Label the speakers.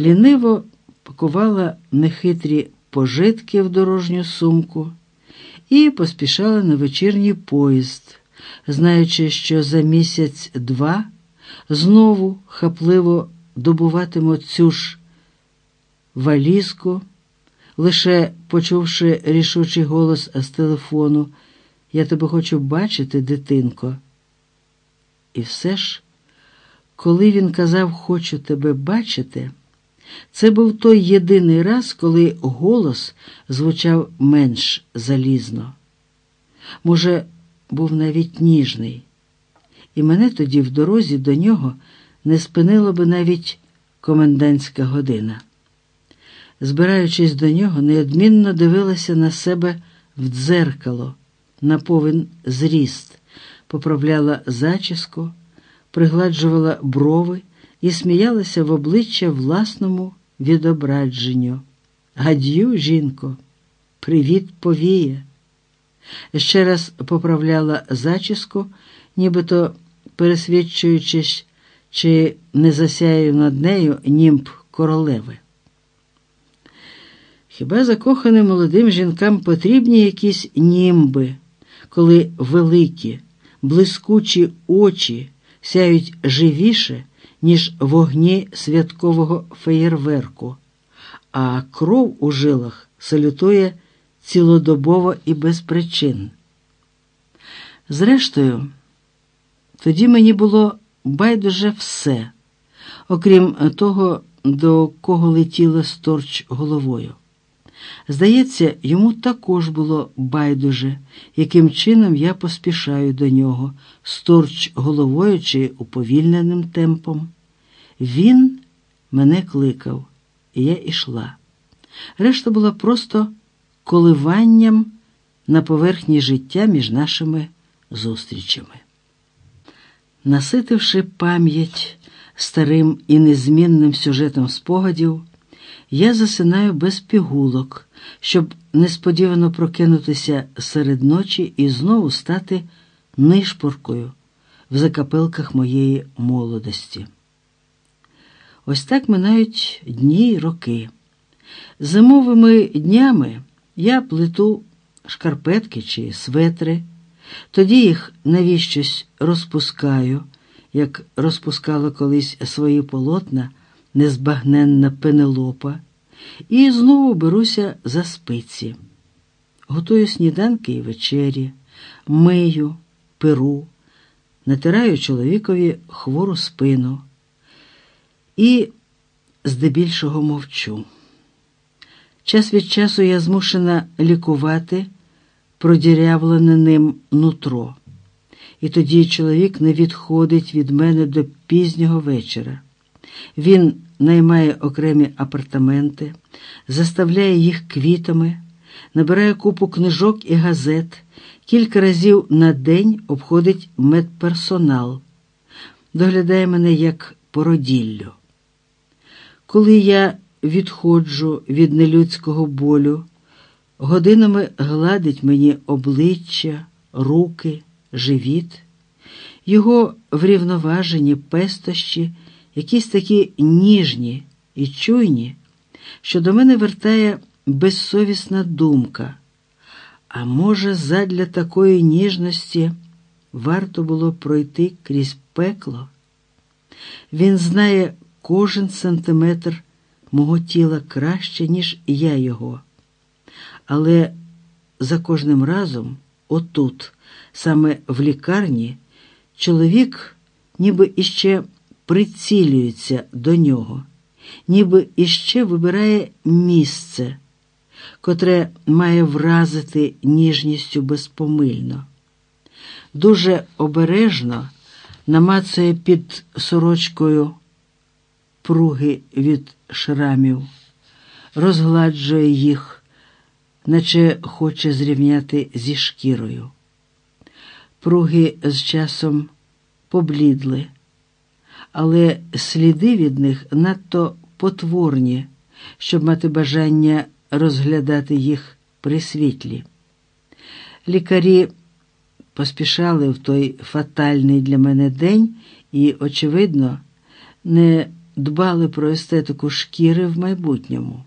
Speaker 1: ліниво пакувала нехитрі пожитки в дорожню сумку і поспішала на вечірній поїзд, знаючи, що за місяць-два знову хапливо добуватиму цю ж валізку, лише почувши рішучий голос з телефону, я тебе хочу бачити, дитинко. І все ж, коли він казав Хочу тебе бачити, це був той єдиний раз, коли голос звучав менш залізно. Може, був навіть ніжний, і мене тоді в дорозі до нього не спинило би навіть комендантська година. Збираючись до нього, неодмінно дивилася на себе в дзеркало, на повен зріст, поправляла зачіску, пригладжувала брови і сміялася в обличчя власному відображенню. Гадю, жінко, привіт повіє. Ще раз поправляла зачіску, нібито пересвідчуючись, чи не засяє над нею німб королеви. Хіба закоханим молодим жінкам потрібні якісь німби, коли великі, блискучі очі сяють живіше, ніж вогні святкового феєрверку, а кров у жилах салютує цілодобово і без причин. Зрештою, тоді мені було байдуже все, окрім того, до кого летіла сторч головою. Здається, йому також було байдуже, яким чином я поспішаю до нього, сторч головою чи уповільненим темпом. Він мене кликав, і я ішла. Решта була просто коливанням на поверхні життя між нашими зустрічами. Наситивши пам'ять старим і незмінним сюжетом спогадів, я засинаю без пігулок, щоб несподівано прокинутися серед ночі і знову стати нишпоркою в закапелках моєї молодості. Ось так минають дні й роки. Зимовими днями я плету шкарпетки чи светри, тоді їх навіщось розпускаю, як розпускала колись свої полотна незбагненна пенелопа, і знову беруся за спиці. Готую сніданки і вечері, мию, перу, натираю чоловікові хвору спину і здебільшого мовчу. Час від часу я змушена лікувати продірявлене ним нутро, і тоді чоловік не відходить від мене до пізнього вечора. Він наймає окремі апартаменти, заставляє їх квітами, набирає купу книжок і газет, кілька разів на день обходить медперсонал, доглядає мене як породіллю. Коли я відходжу від нелюдського болю, годинами гладить мені обличчя, руки, живіт, його врівноважені пестощі якісь такі ніжні і чуйні, що до мене вертає безсовісна думка. А може, задля такої ніжності варто було пройти крізь пекло? Він знає кожен сантиметр мого тіла краще, ніж я його. Але за кожним разом, отут, саме в лікарні, чоловік ніби іще прицілюється до нього, ніби іще вибирає місце, котре має вразити ніжністю безпомильно. Дуже обережно намацує під сорочкою пруги від шрамів, розгладжує їх, наче хоче зрівняти зі шкірою. Пруги з часом поблідли але сліди від них надто потворні, щоб мати бажання розглядати їх при світлі. Лікарі поспішали в той фатальний для мене день і, очевидно, не дбали про естетику шкіри в майбутньому.